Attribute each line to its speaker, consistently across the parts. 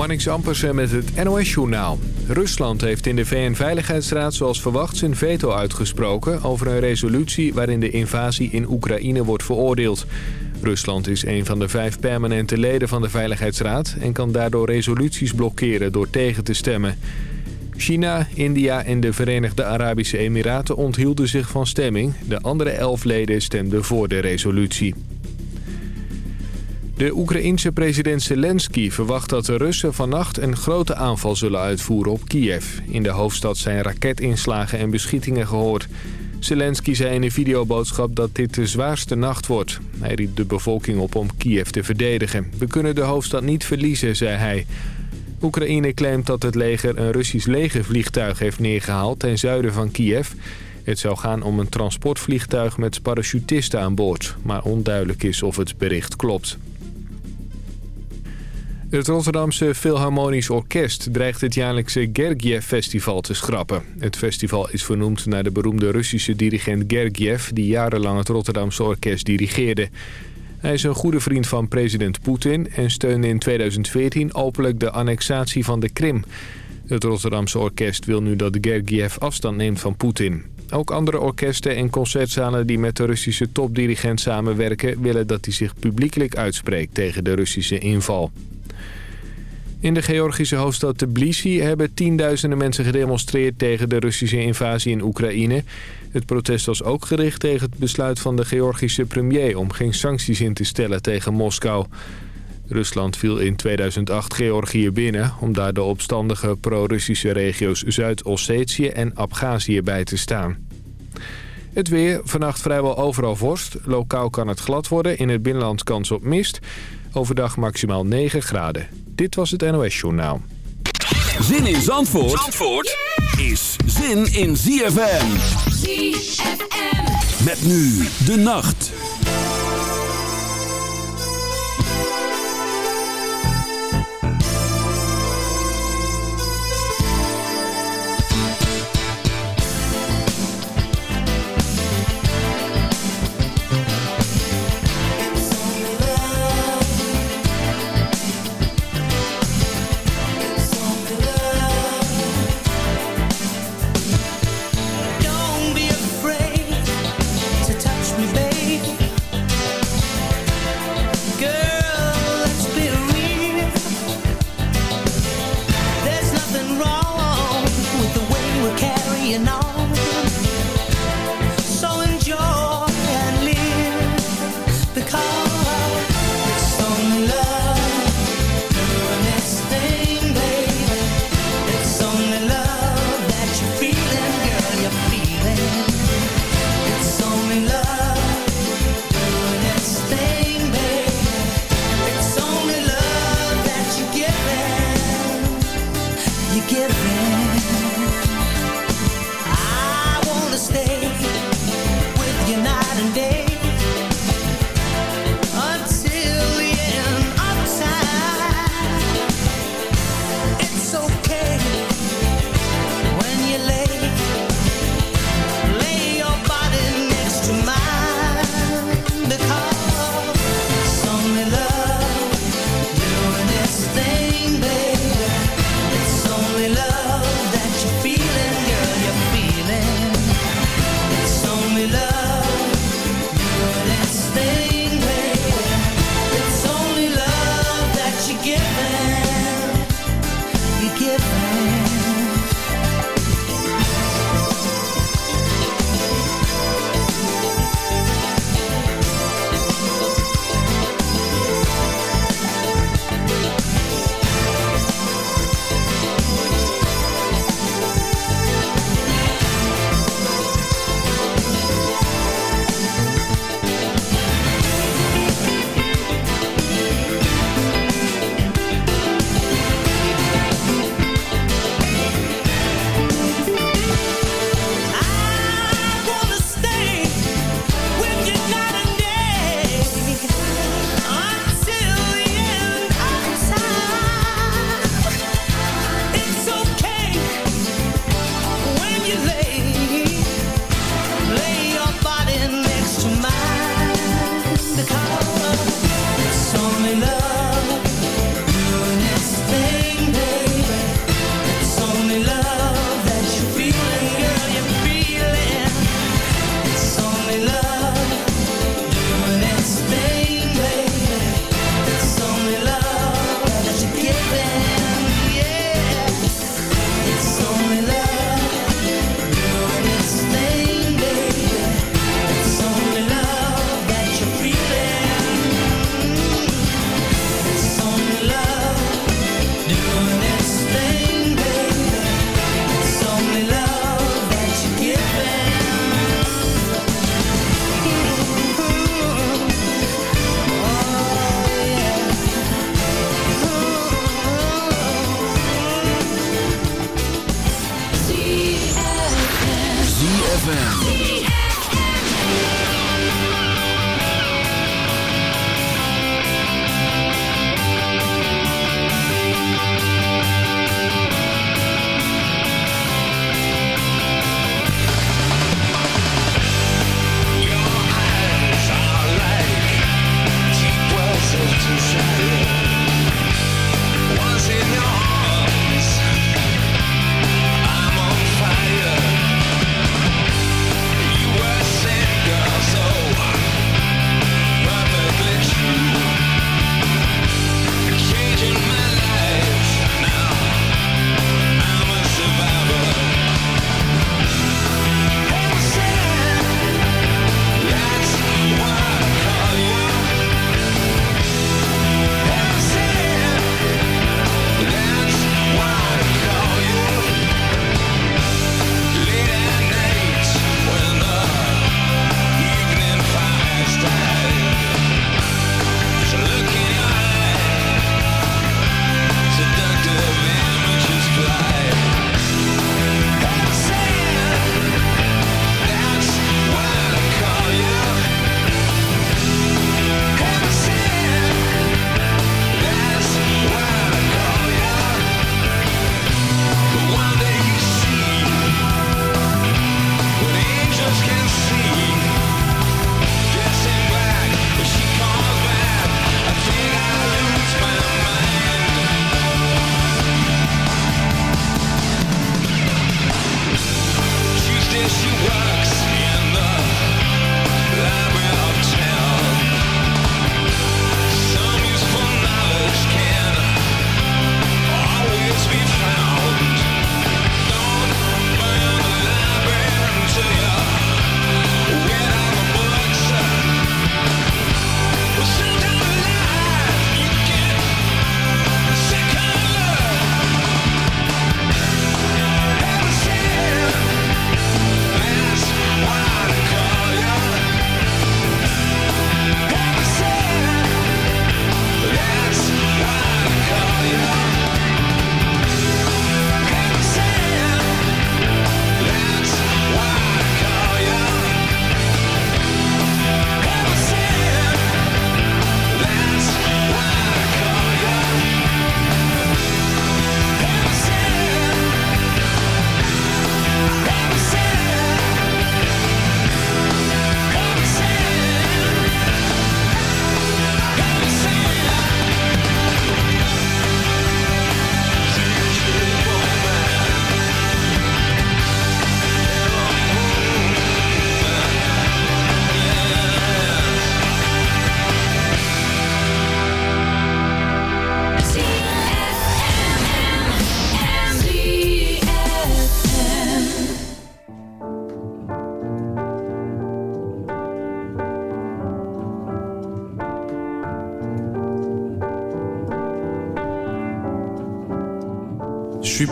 Speaker 1: Marnix Ampersen met het NOS-journaal. Rusland heeft in de VN-veiligheidsraad zoals verwacht zijn veto uitgesproken... over een resolutie waarin de invasie in Oekraïne wordt veroordeeld. Rusland is een van de vijf permanente leden van de Veiligheidsraad... en kan daardoor resoluties blokkeren door tegen te stemmen. China, India en de Verenigde Arabische Emiraten onthielden zich van stemming. De andere elf leden stemden voor de resolutie. De Oekraïense president Zelensky verwacht dat de Russen vannacht een grote aanval zullen uitvoeren op Kiev. In de hoofdstad zijn raketinslagen en beschietingen gehoord. Zelensky zei in een videoboodschap dat dit de zwaarste nacht wordt. Hij riep de bevolking op om Kiev te verdedigen. We kunnen de hoofdstad niet verliezen, zei hij. Oekraïne claimt dat het leger een Russisch legervliegtuig heeft neergehaald ten zuiden van Kiev. Het zou gaan om een transportvliegtuig met parachutisten aan boord, maar onduidelijk is of het bericht klopt. Het Rotterdamse Philharmonisch Orkest dreigt het jaarlijkse Gergiev-festival te schrappen. Het festival is vernoemd naar de beroemde Russische dirigent Gergiev... die jarenlang het Rotterdamse orkest dirigeerde. Hij is een goede vriend van president Poetin... en steunde in 2014 openlijk de annexatie van de Krim. Het Rotterdamse orkest wil nu dat Gergiev afstand neemt van Poetin. Ook andere orkesten en concertzalen die met de Russische topdirigent samenwerken... willen dat hij zich publiekelijk uitspreekt tegen de Russische inval. In de Georgische hoofdstad Tbilisi hebben tienduizenden mensen gedemonstreerd tegen de Russische invasie in Oekraïne. Het protest was ook gericht tegen het besluit van de Georgische premier om geen sancties in te stellen tegen Moskou. Rusland viel in 2008 Georgië binnen om daar de opstandige pro-Russische regio's Zuid-Ossetië en Abhazie bij te staan. Het weer, vannacht vrijwel overal vorst. Lokaal kan het glad worden, in het binnenland kans op mist. Overdag maximaal 9 graden. Dit was het NOS Journaal.
Speaker 2: Zin in Zandvoort, Zandvoort is zin in ZFM. ZFM. Met nu de nacht.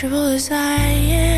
Speaker 3: comfortable as I am.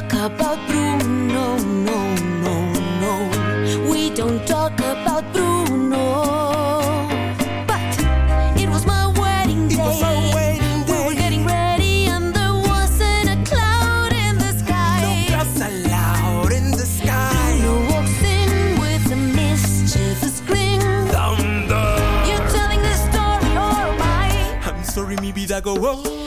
Speaker 4: Talk about Bruno, no, no, no. We don't talk about Bruno. But it was my wedding day.
Speaker 5: It was our wedding day.
Speaker 4: We were getting ready, and there wasn't a cloud in the sky.
Speaker 5: Just allowed in the sky.
Speaker 4: Bruno walks in with a mischievous grin.
Speaker 5: Thunder.
Speaker 4: You're telling this story, or am I?
Speaker 5: I'm sorry, maybe that go wrong.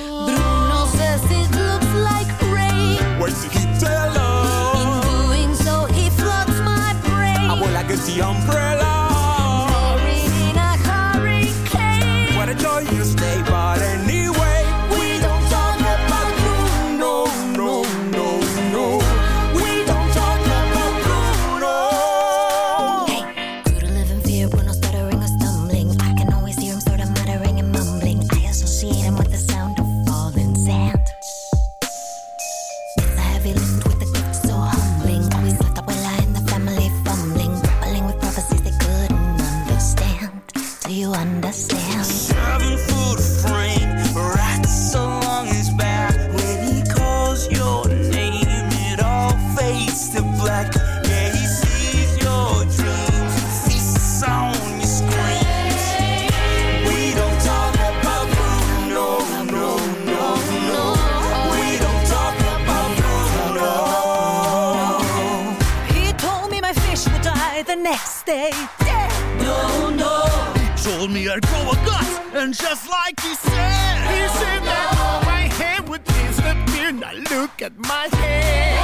Speaker 4: And
Speaker 6: just like he said,
Speaker 7: He said that my hair would disappear. Now look at my hair.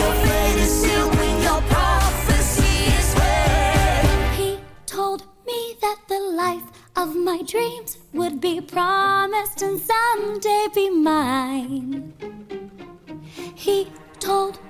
Speaker 8: Your fate is sealed when your prophecy is read. He told me that the life of my dreams would be promised and someday be mine. He told me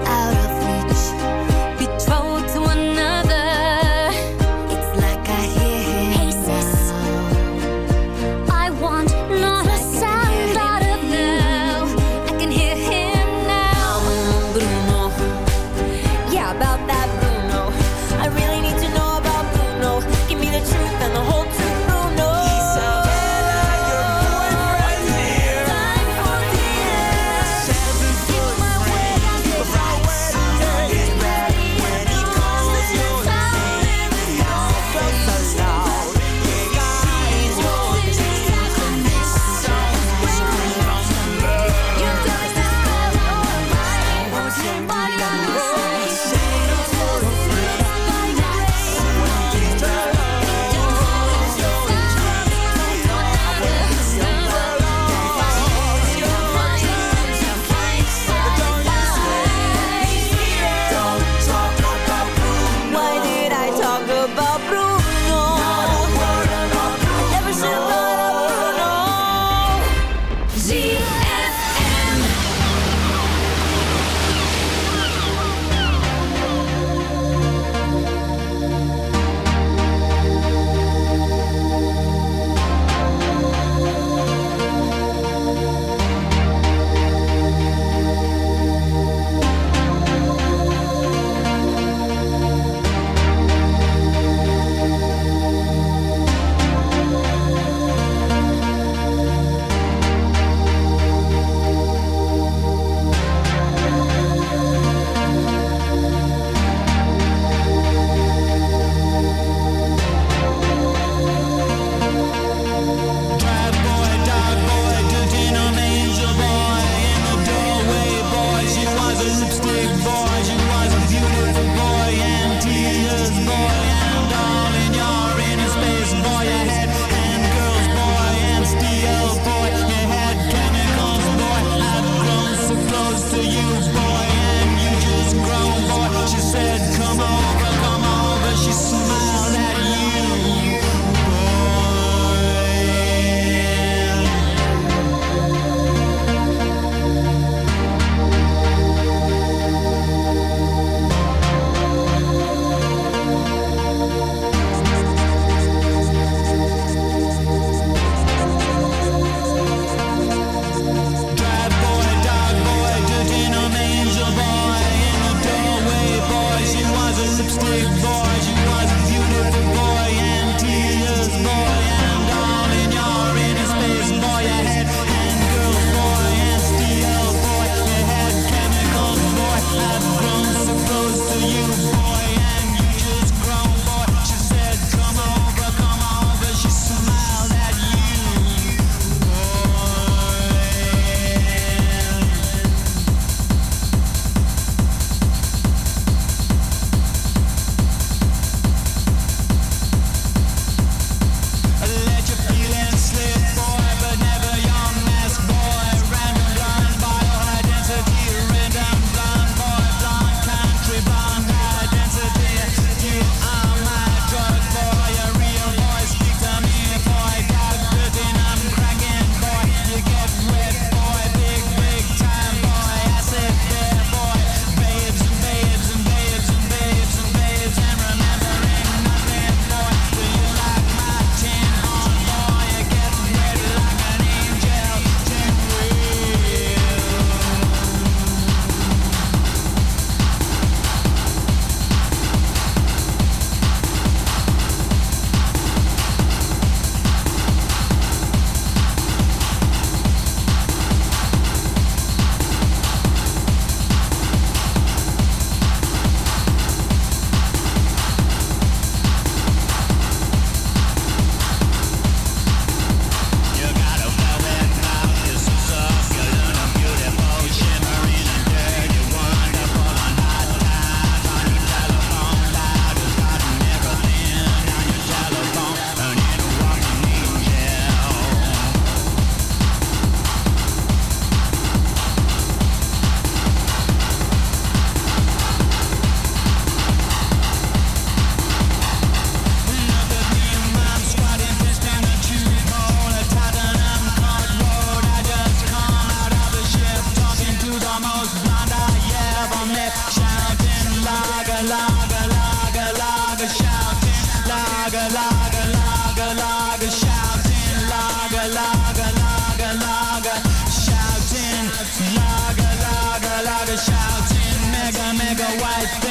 Speaker 9: shouting, mega, mega white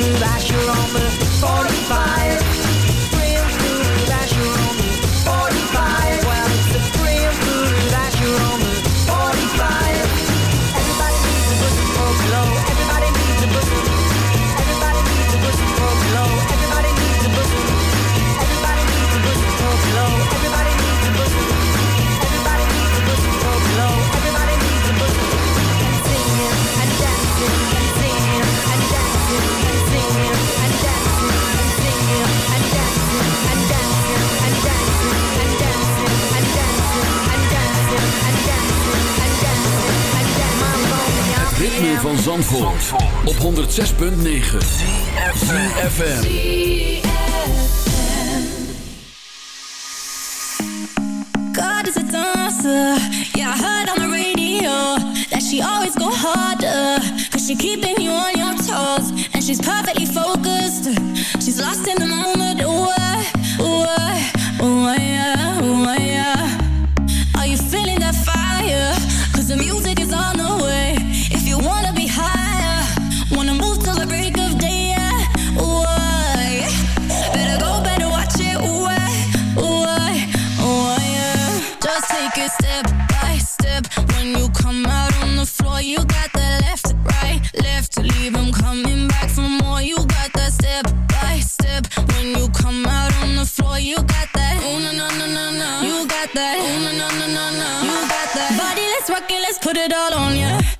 Speaker 2: back. van Zandvoort, op 106.9 CFFM
Speaker 10: God is a dancer. Yeah, I heard on the radio That she always go harder. Cause she keeping you on your toes. And she's perfectly focused. She's lost in the moment. step by step. When you come out on the floor, you got the left right, left to leave. I'm coming back for more. You got the step by step. When you come out on the floor, you got that. Ooh na na na na. You got that. Ooh na na na na. You got that. Body, let's rock it, let's put it all on ya.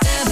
Speaker 10: step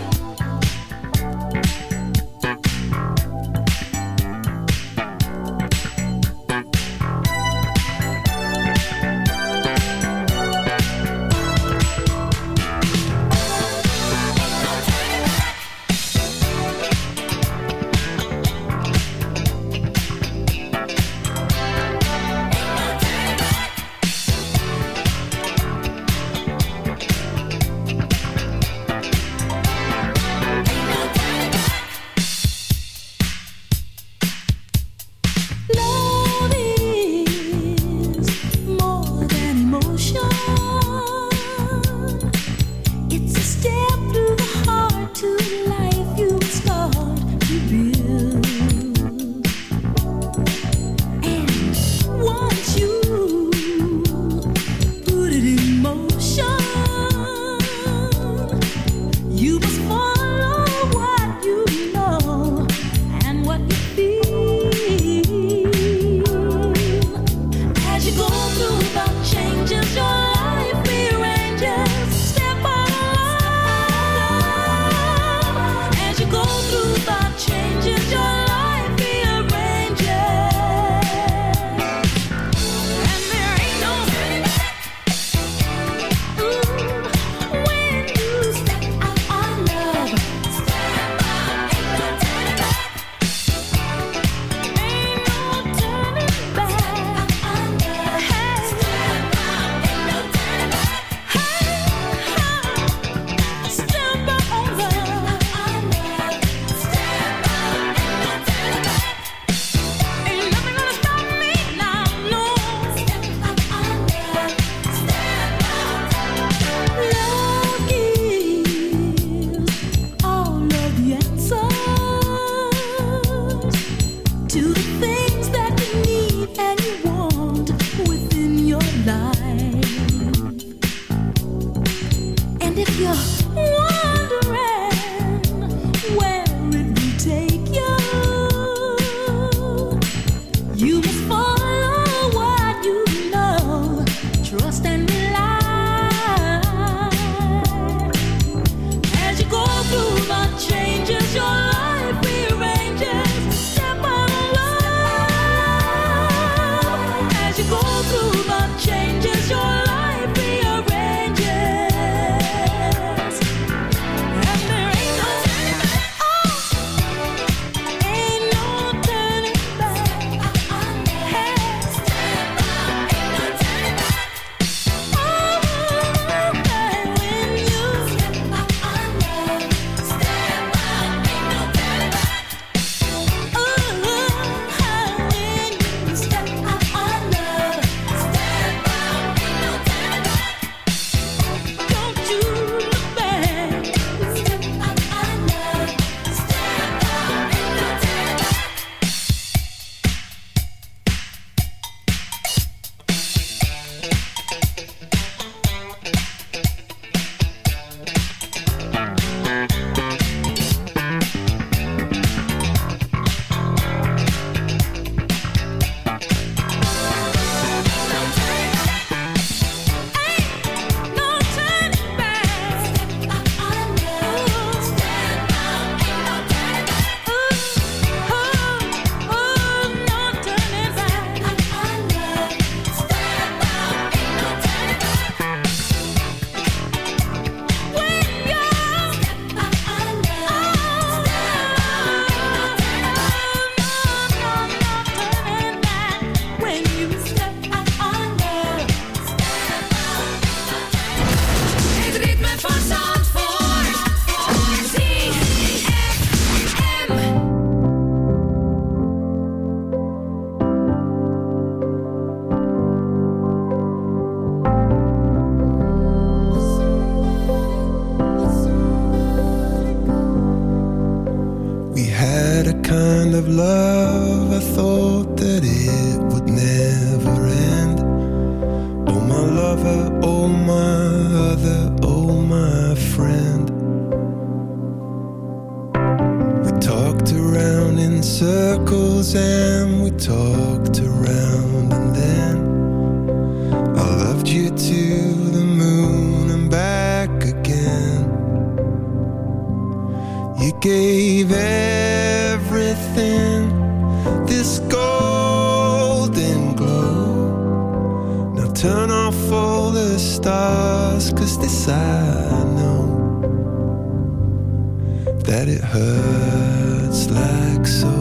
Speaker 11: it hurts like so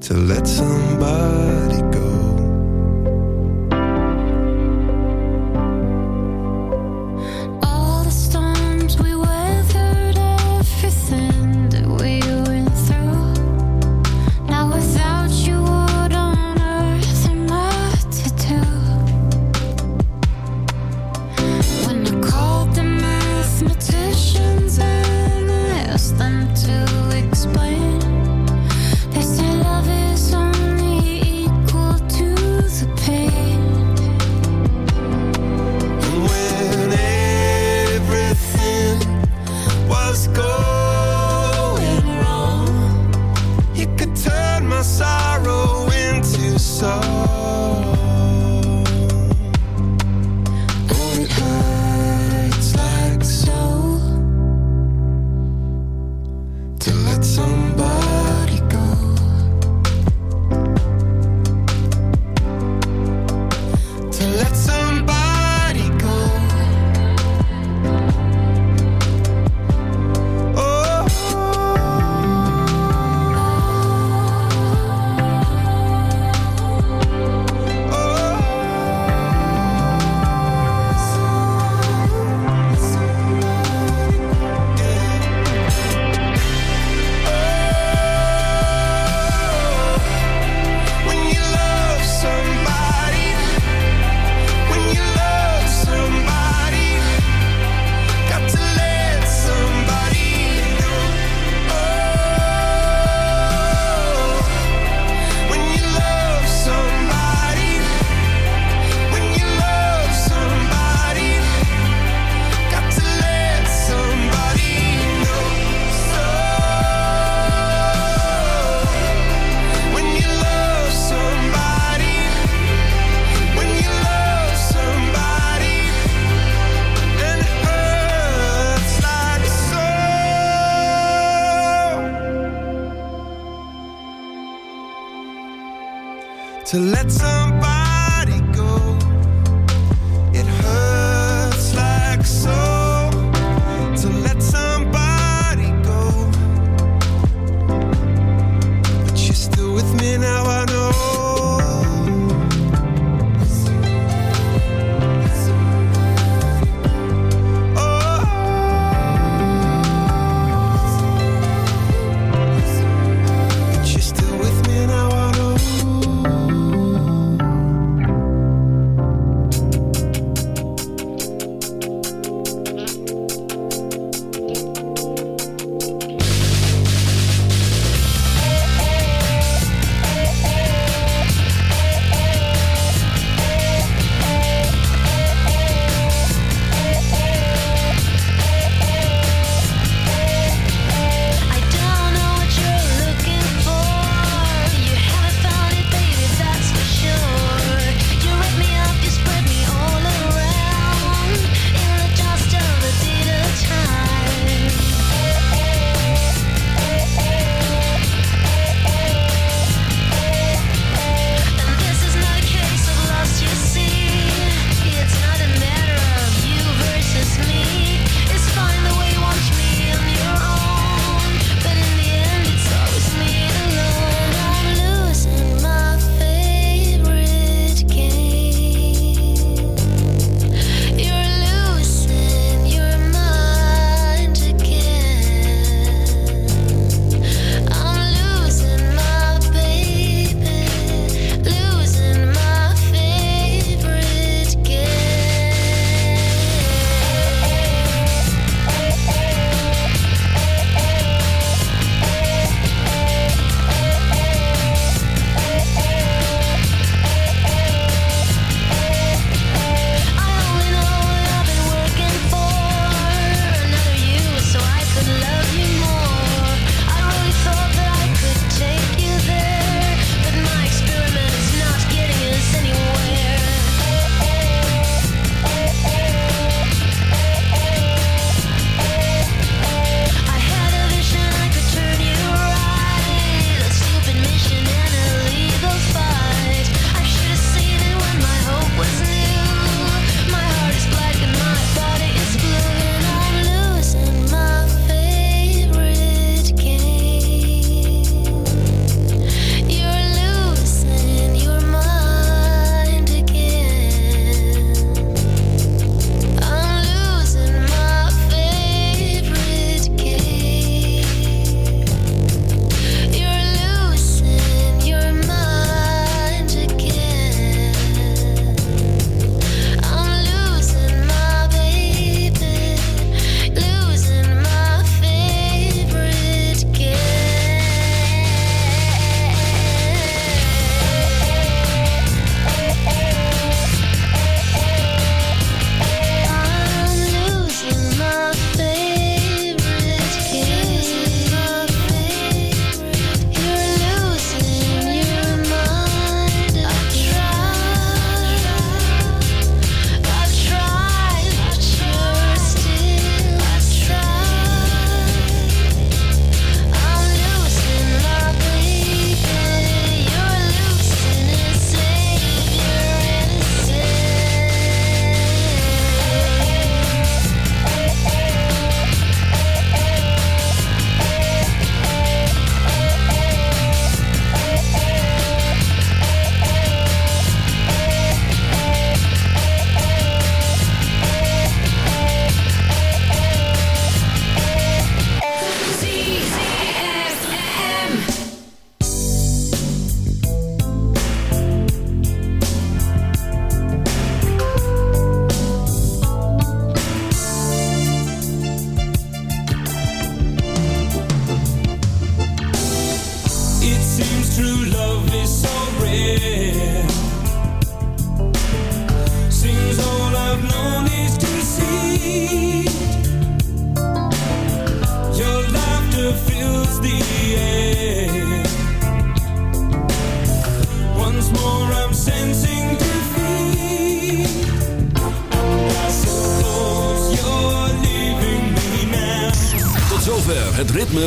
Speaker 11: to let somebody go.